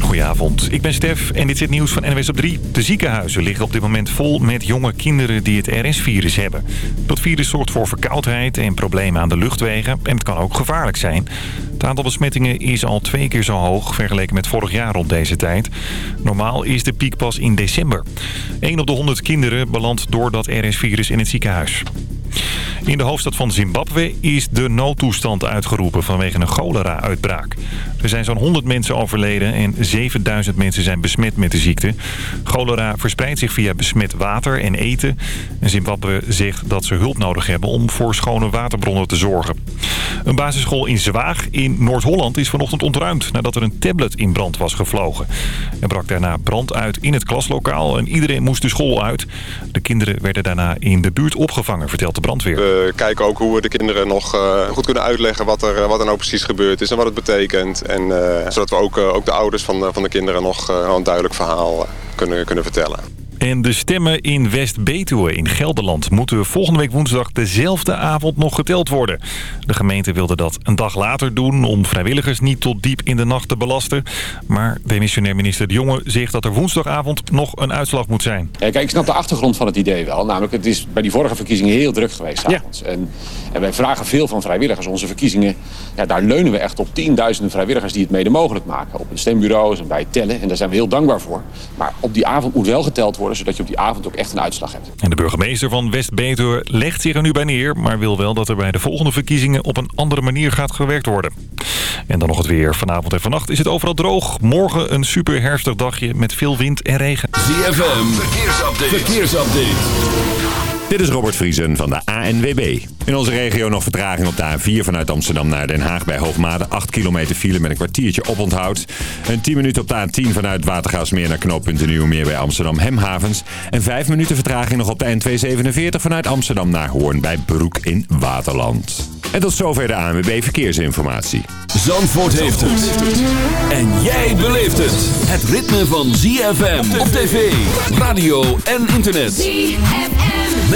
Goedenavond, ik ben Stef en dit is het nieuws van NWS op 3. De ziekenhuizen liggen op dit moment vol met jonge kinderen die het RS-virus hebben. Dat virus zorgt voor verkoudheid en problemen aan de luchtwegen en het kan ook gevaarlijk zijn. Het aantal besmettingen is al twee keer zo hoog vergeleken met vorig jaar rond deze tijd. Normaal is de piek pas in december. 1 op de 100 kinderen belandt door dat RS-virus in het ziekenhuis. In de hoofdstad van Zimbabwe is de noodtoestand uitgeroepen vanwege een cholera-uitbraak. Er zijn zo'n 100 mensen overleden en 7000 mensen zijn besmet met de ziekte. Cholera verspreidt zich via besmet water en eten. En Zimbabwe zegt dat ze hulp nodig hebben om voor schone waterbronnen te zorgen. Een basisschool in Zwaag in Noord-Holland is vanochtend ontruimd nadat er een tablet in brand was gevlogen. Er brak daarna brand uit in het klaslokaal en iedereen moest de school uit. De kinderen werden daarna in de buurt opgevangen, vertelt de We kijken ook hoe we de kinderen nog uh, goed kunnen uitleggen wat er, wat er nou precies gebeurd is en wat het betekent. En uh, zodat we ook, ook de ouders van van de kinderen nog een duidelijk verhaal kunnen, kunnen vertellen. En de stemmen in West-Betuwe in Gelderland moeten volgende week woensdag dezelfde avond nog geteld worden. De gemeente wilde dat een dag later doen om vrijwilligers niet tot diep in de nacht te belasten. Maar demissionair minister De Jonge zegt dat er woensdagavond nog een uitslag moet zijn. Ja, kijk, ik snap de achtergrond van het idee wel. Namelijk, het is bij die vorige verkiezingen heel druk geweest avonds. Ja. En, en, wij vragen veel van vrijwilligers. Onze verkiezingen, ja, daar leunen we echt op tienduizenden vrijwilligers die het mede mogelijk maken. Op de stembureaus en bij het tellen. En daar zijn we heel dankbaar voor. Maar op die avond moet wel geteld worden zodat je op die avond ook echt een uitslag hebt. En de burgemeester van West-Betuwe legt zich er nu bij neer... maar wil wel dat er bij de volgende verkiezingen op een andere manier gaat gewerkt worden. En dan nog het weer. Vanavond en vannacht is het overal droog. Morgen een super herfstig dagje met veel wind en regen. ZFM, verkeersupdate. verkeersupdate. Dit is Robert Vriesen van de ANWB. In onze regio nog vertraging op de A4 vanuit Amsterdam naar Den Haag bij Hoogmade. 8 kilometer file met een kwartiertje oponthoud. Een 10 minuten op de A10 vanuit Watergaasmeer naar knooppunt Nieuwmeer bij Amsterdam Hemhavens. En 5 minuten vertraging nog op de N247 vanuit Amsterdam naar Hoorn bij Broek in Waterland. En tot zover de ANWB Verkeersinformatie. Zandvoort heeft het. En jij beleeft het. Het ritme van ZFM op tv, radio en internet. ZFM.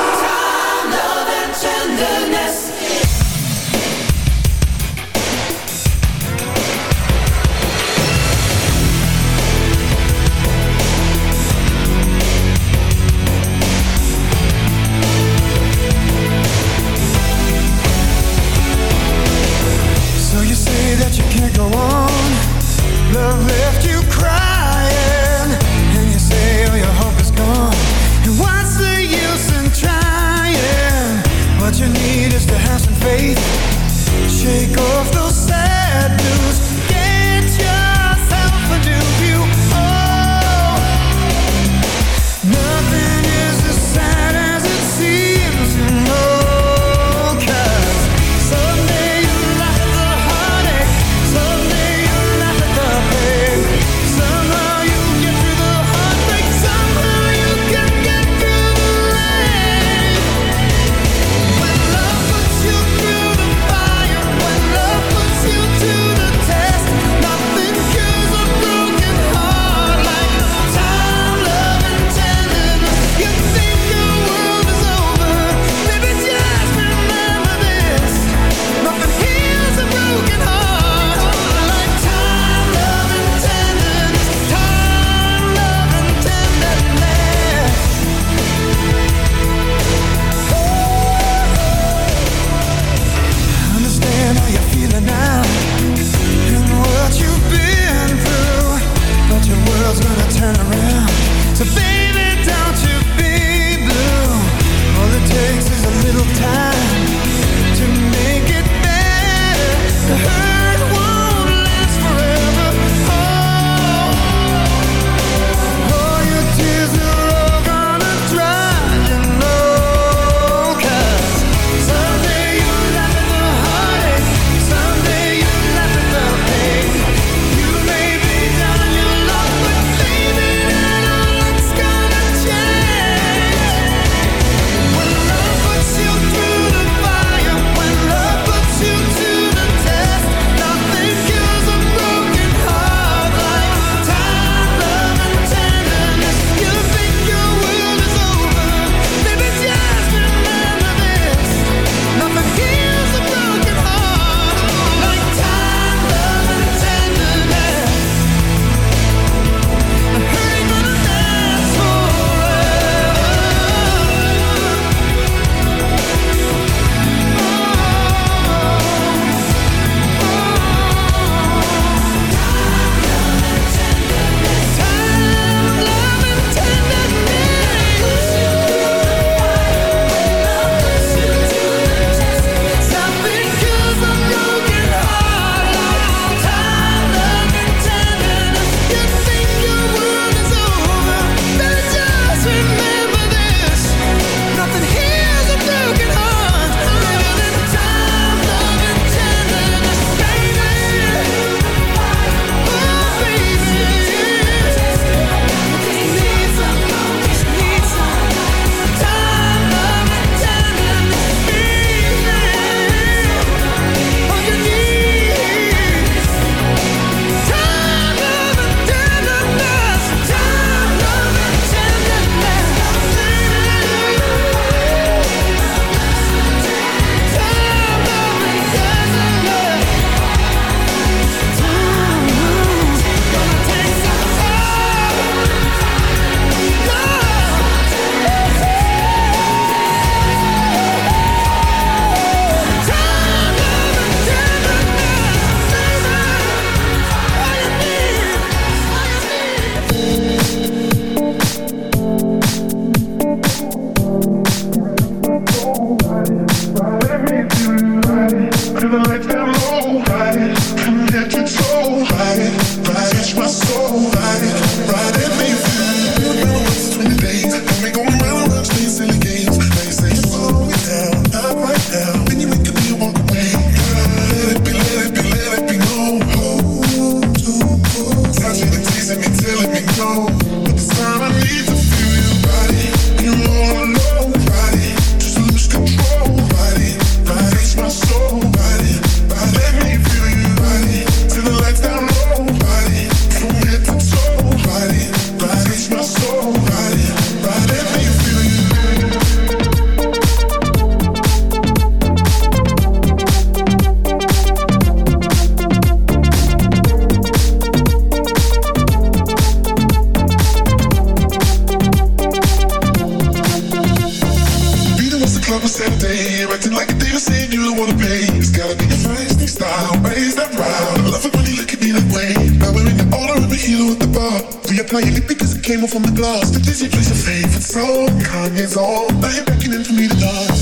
wanna pay. It's gotta be your feisty style, raise that round. I love it when you look at me that way. Now we're in the order of a hero at the bar. Reapply your lip because it came off on the glass. The Disney place, your favorite song. Kanye's all. Now you're backing for me to dance.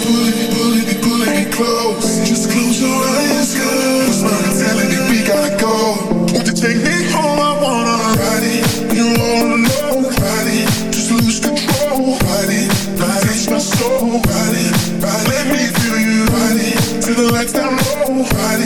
Pull it, Pulling, pulling, pulling close. Just close your eyes, girl. nobody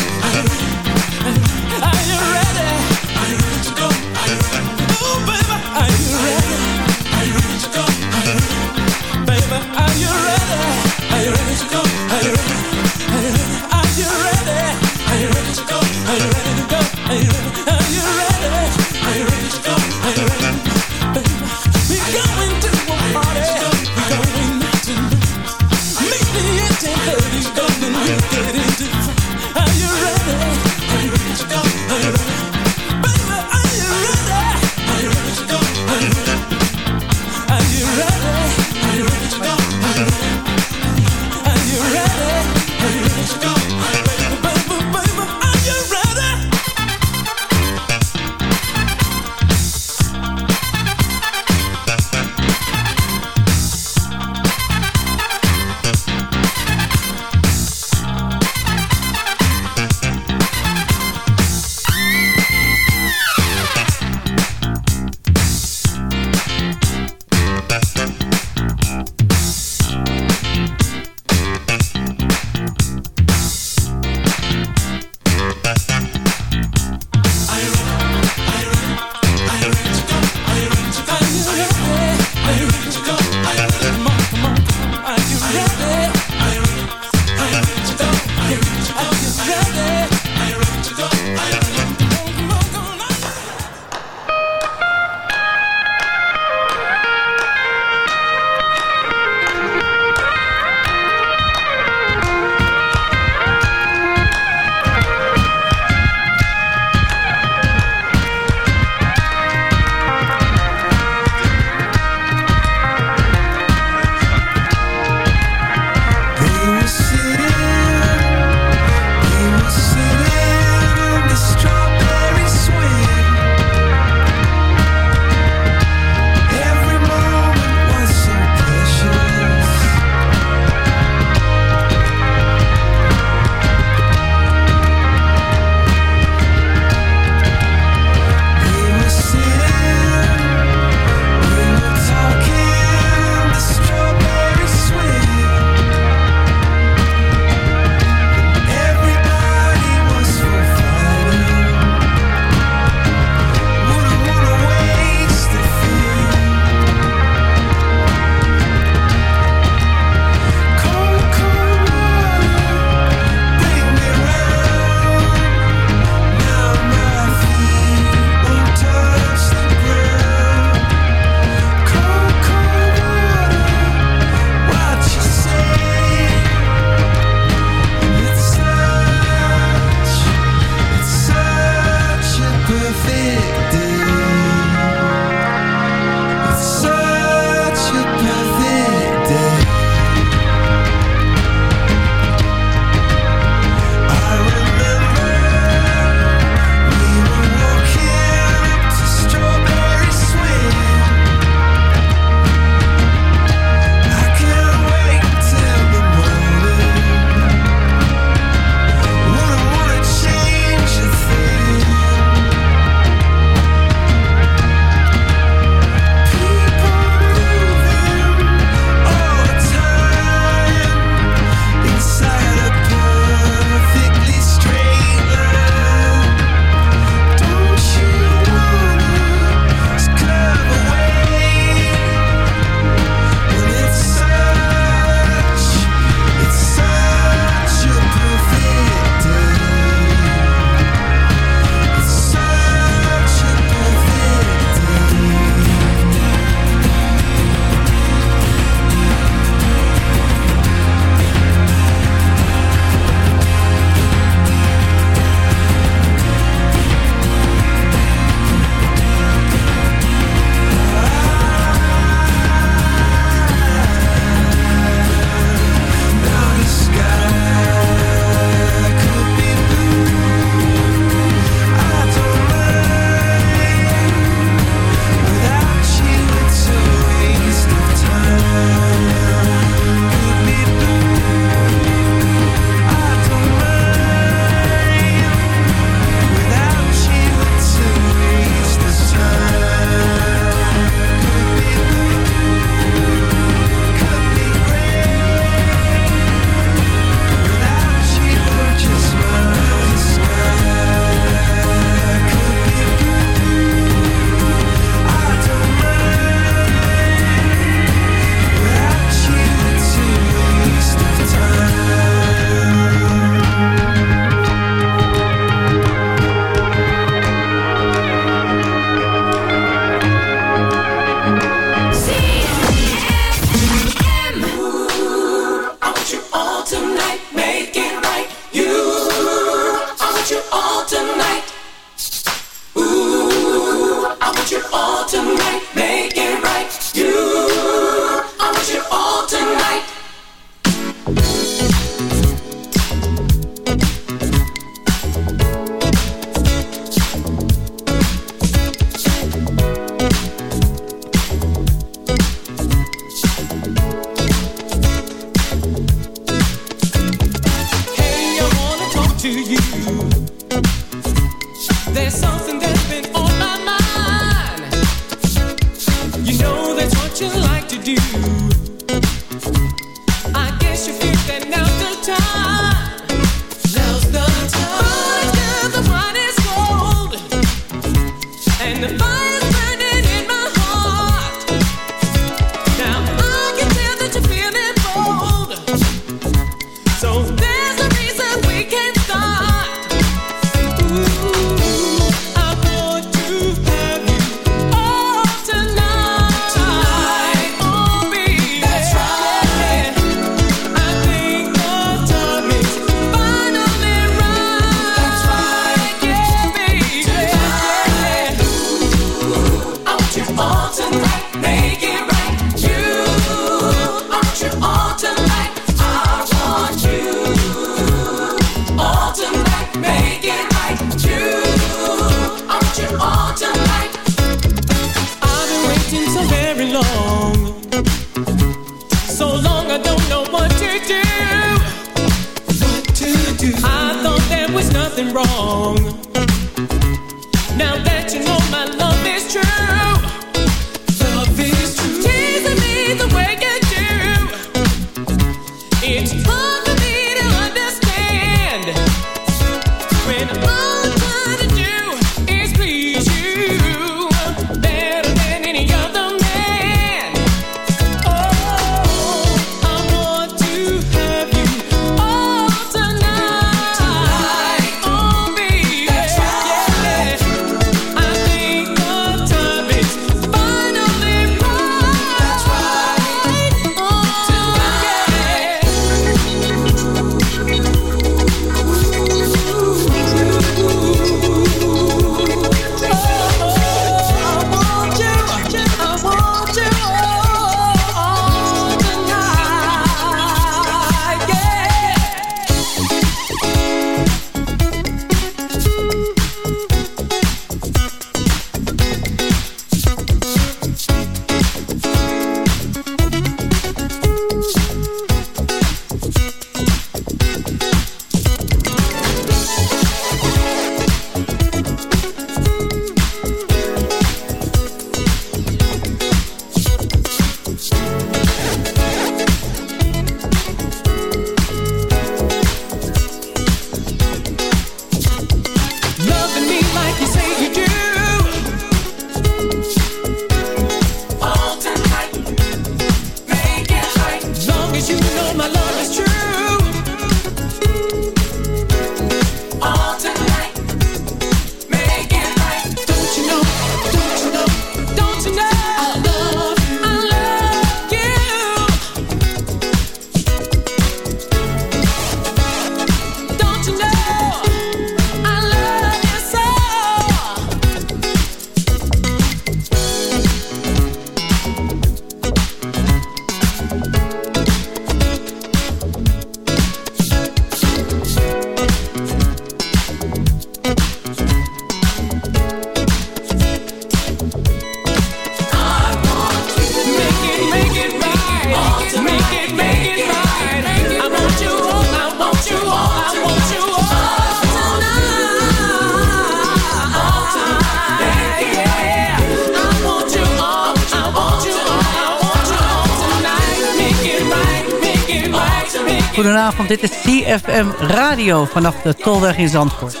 Vanaf de Tolweg in Zandvoort.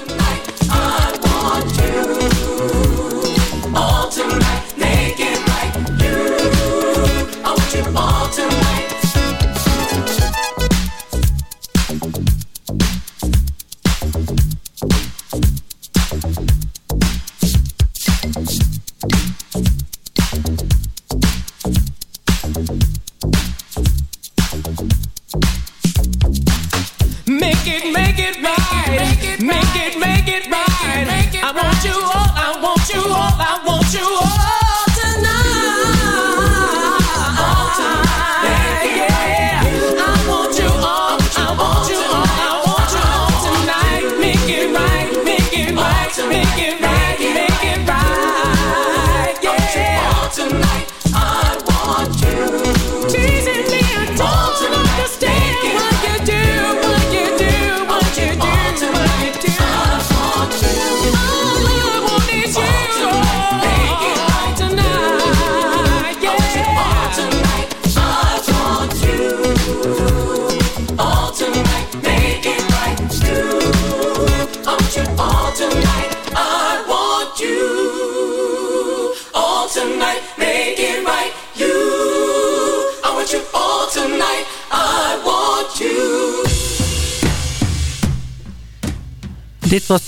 Dit was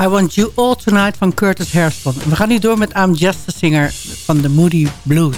I Want You All Tonight van Curtis Hairston. We gaan nu door met I'm Just a Singer van de Moody Blues.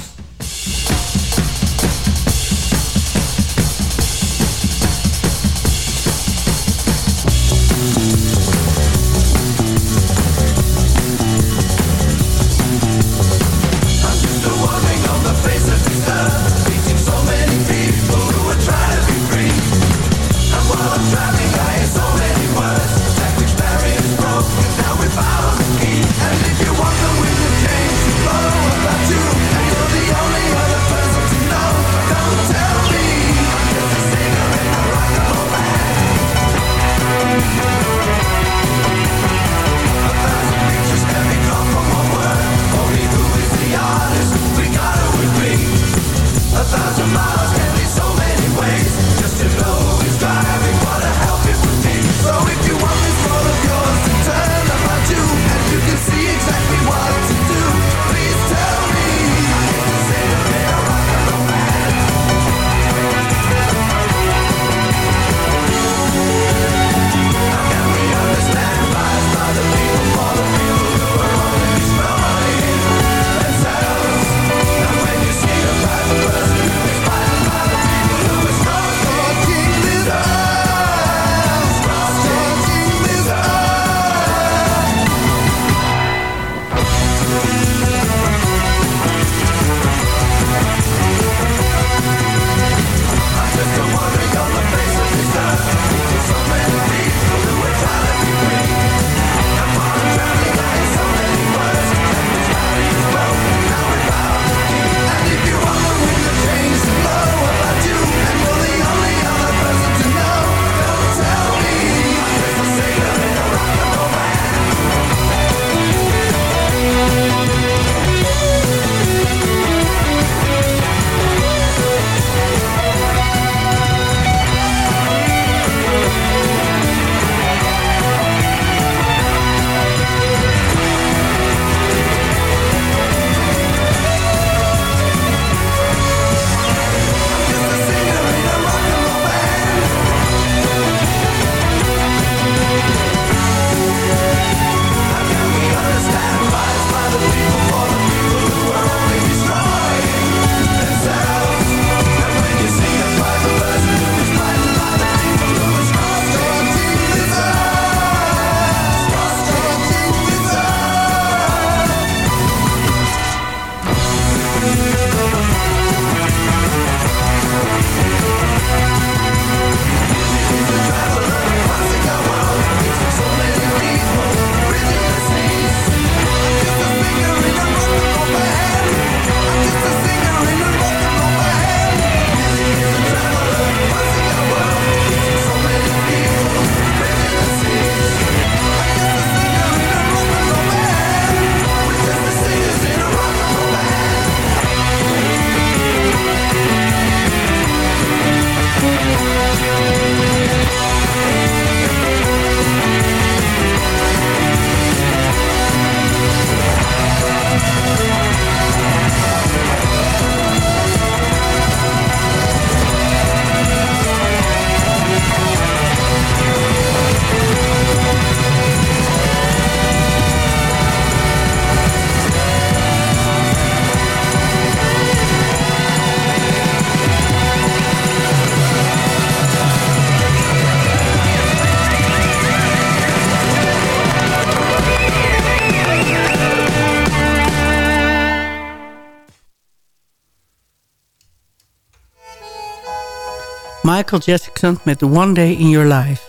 Michael Jackson met One Day in Your Life.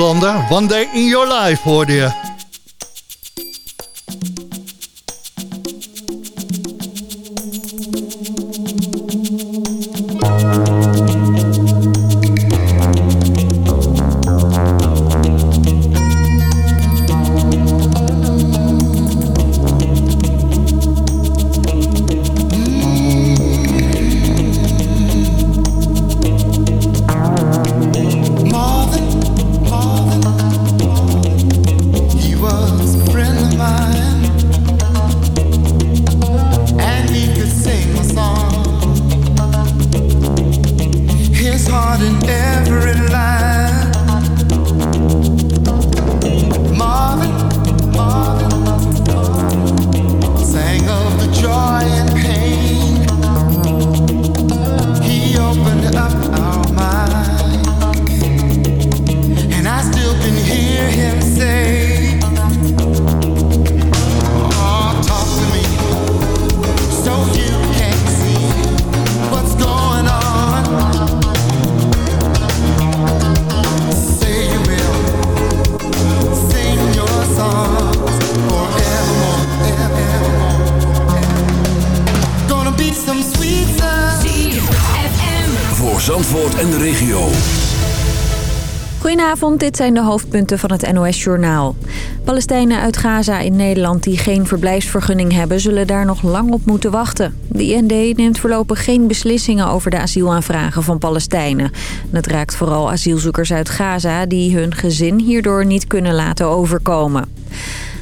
Jolanda. One Day in Your Life hoorde je. Goedenavond, dit zijn de hoofdpunten van het NOS-journaal. Palestijnen uit Gaza in Nederland die geen verblijfsvergunning hebben... zullen daar nog lang op moeten wachten. De IND neemt voorlopig geen beslissingen over de asielaanvragen van Palestijnen. Dat raakt vooral asielzoekers uit Gaza... die hun gezin hierdoor niet kunnen laten overkomen.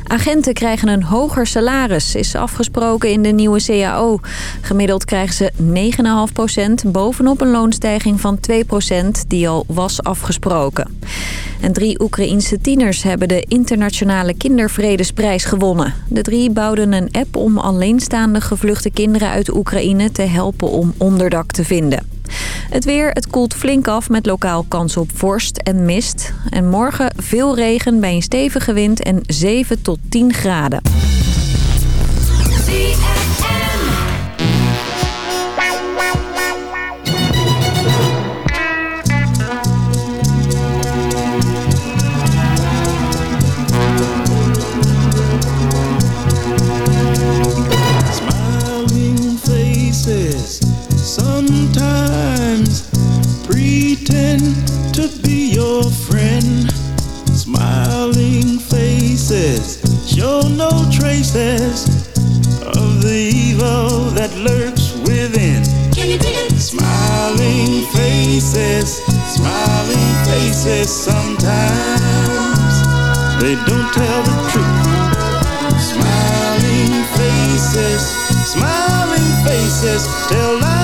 Agenten krijgen een hoger salaris, is afgesproken in de nieuwe CAO. Gemiddeld krijgen ze 9,5% bovenop een loonstijging van 2% die al was afgesproken. En drie Oekraïense tieners hebben de internationale kindervredesprijs gewonnen. De drie bouwden een app om alleenstaande gevluchte kinderen uit Oekraïne te helpen om onderdak te vinden. Het weer, het koelt flink af met lokaal kans op vorst en mist. En morgen veel regen bij een stevige wind en 7 tot 10 graden. Pretend to be your friend. Smiling faces show no traces of the evil that lurks within. Can you dig it? Smiling faces, smiling faces sometimes they don't tell the truth. Smiling faces, smiling faces tell lies,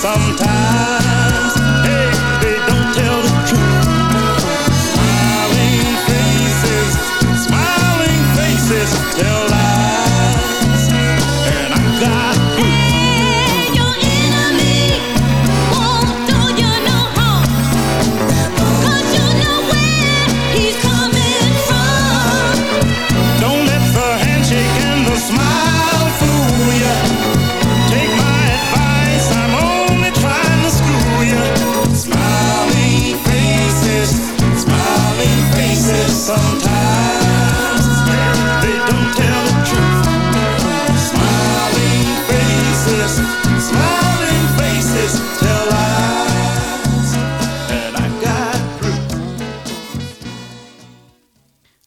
some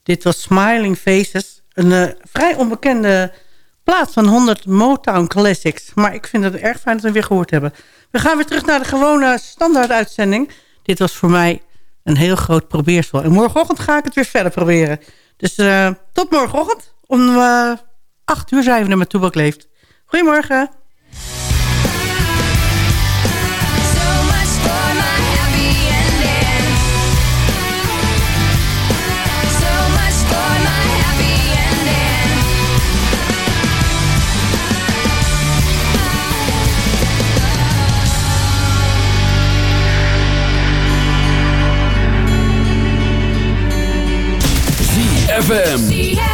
Dit was Smiling Faces. Een eh, vrij onbekende plaats van 100 Motown Classics. Maar ik vind het erg fijn dat we weer gehoord hebben. We gaan weer terug naar de gewone standaard uitzending. Dit was voor mij een heel groot probeersel. En morgenochtend ga ik het weer verder proberen. Dus eh, tot morgenochtend. Om eh, uh, 8 uur zijn we er met Toebak Leeft. Goedemorgen. ZFM.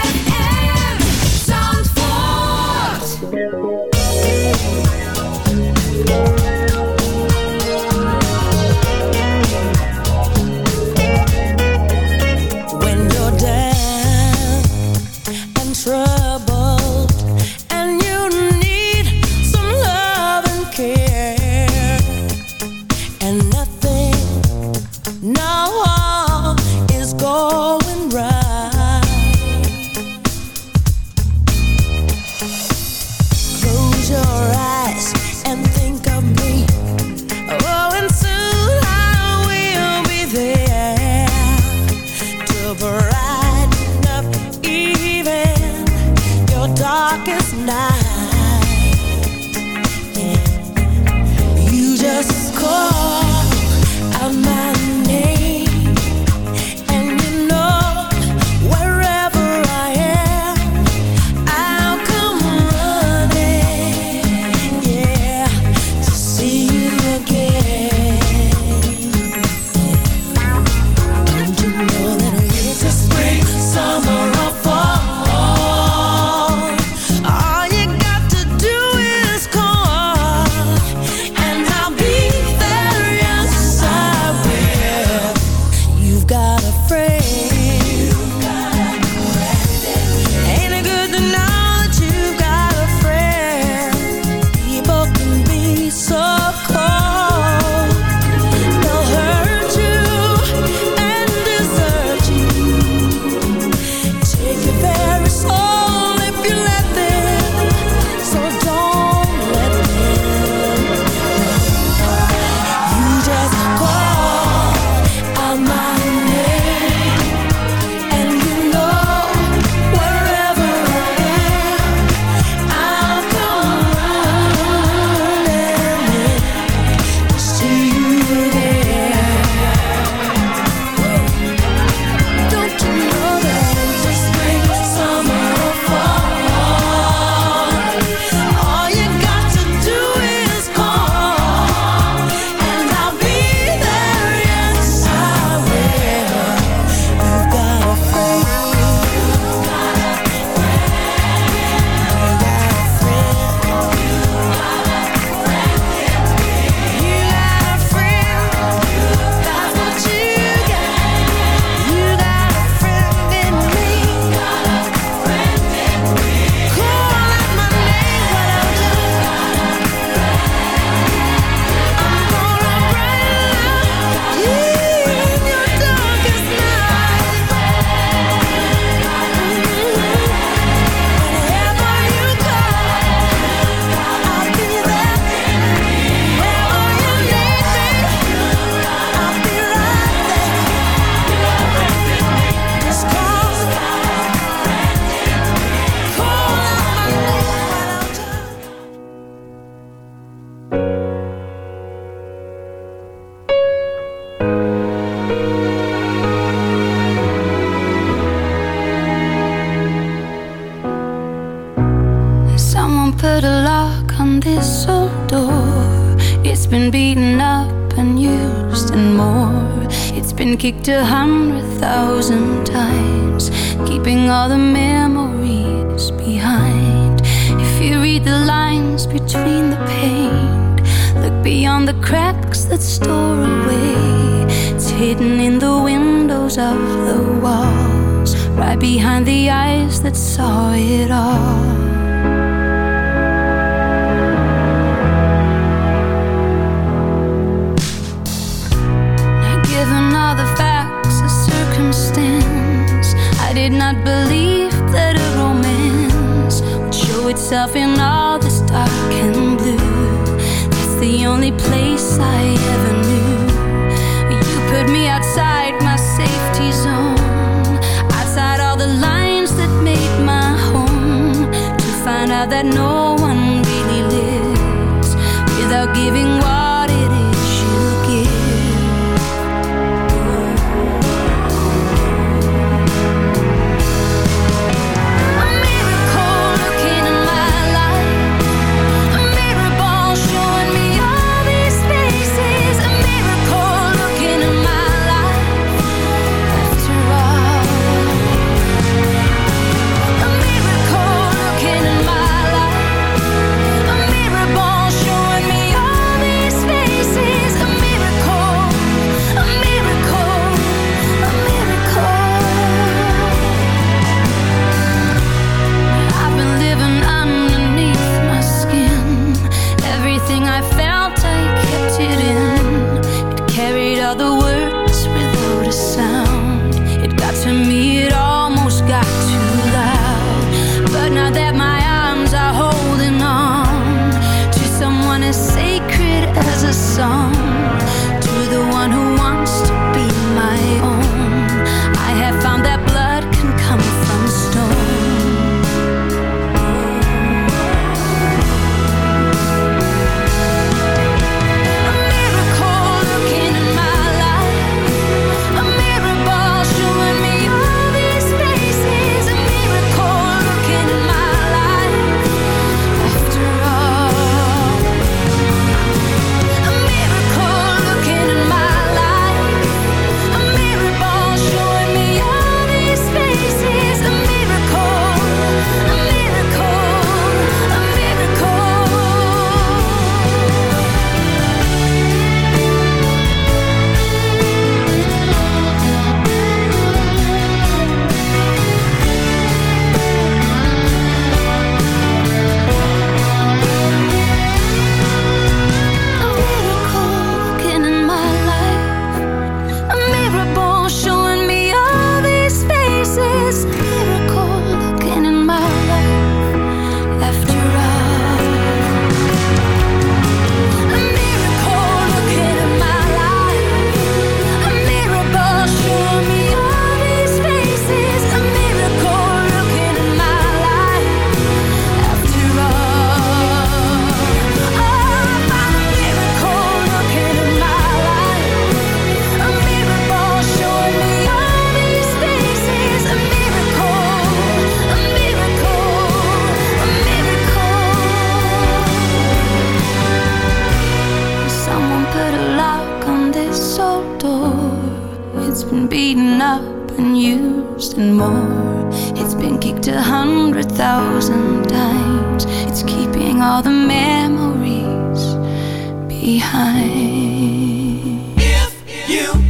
of the walls, right behind the eyes that saw it all. You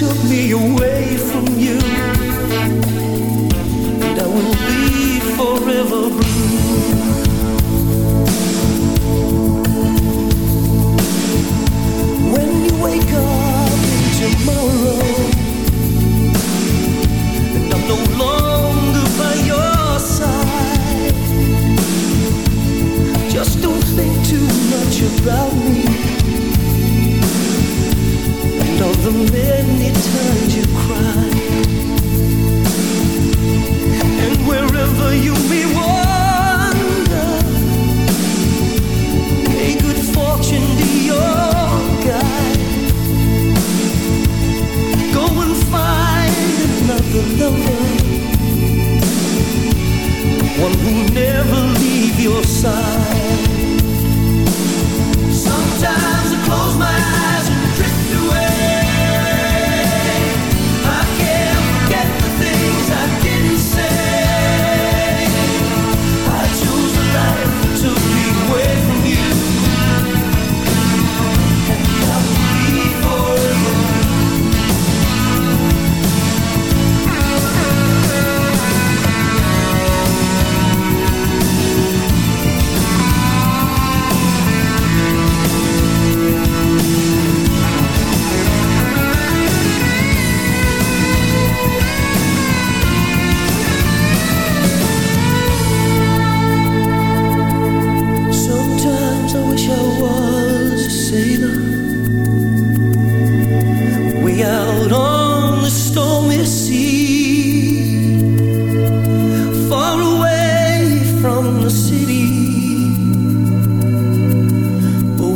took me away.